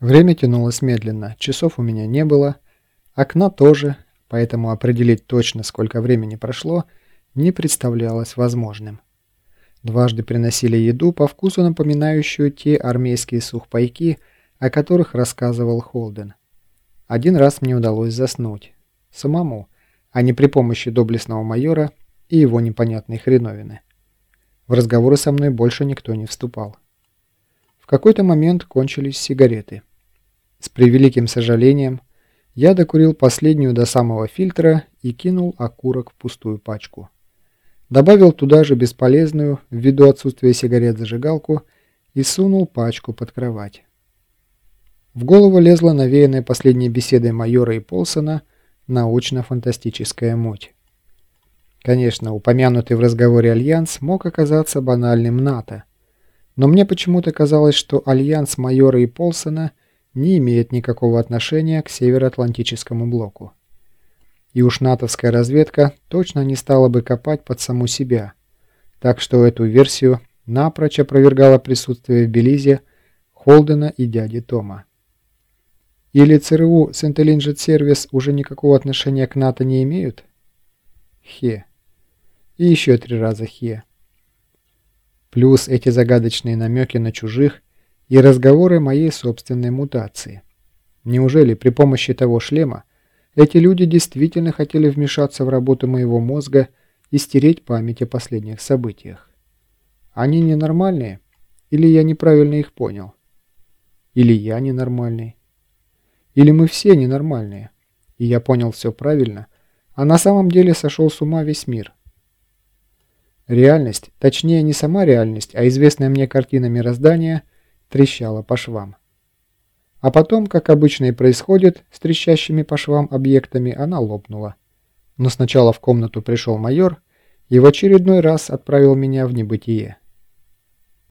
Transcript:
Время тянулось медленно, часов у меня не было, окна тоже, поэтому определить точно, сколько времени прошло, не представлялось возможным. Дважды приносили еду, по вкусу напоминающую те армейские сухпайки, о которых рассказывал Холден. Один раз мне удалось заснуть. Самому, а не при помощи доблестного майора и его непонятной хреновины. В разговоры со мной больше никто не вступал. В какой-то момент кончились сигареты. С превеликим сожалением я докурил последнюю до самого фильтра и кинул окурок в пустую пачку. Добавил туда же бесполезную, ввиду отсутствия сигарет, зажигалку и сунул пачку под кровать. В голову лезла навеянная последней беседой майора и Полсона научно-фантастическая муть. Конечно, упомянутый в разговоре Альянс мог оказаться банальным НАТО, но мне почему-то казалось, что Альянс майора и Полсона не имеет никакого отношения к Североатлантическому блоку. И уж натовская разведка точно не стала бы копать под саму себя, так что эту версию напрочь опровергало присутствие в Белизе Холдена и дяди Тома. Или ЦРУ с Intelligence Service уже никакого отношения к НАТО не имеют? Хе. И еще три раза хе. Плюс эти загадочные намеки на чужих и разговоры моей собственной мутации. Неужели при помощи того шлема эти люди действительно хотели вмешаться в работу моего мозга и стереть память о последних событиях? Они ненормальные? Или я неправильно их понял? Или я ненормальный? Или мы все ненормальные? И я понял все правильно, а на самом деле сошел с ума весь мир. Реальность, точнее не сама реальность, а известная мне картина мироздания, трещала по швам. А потом, как обычно и происходит с трещащими по швам объектами, она лопнула. Но сначала в комнату пришел майор и в очередной раз отправил меня в небытие.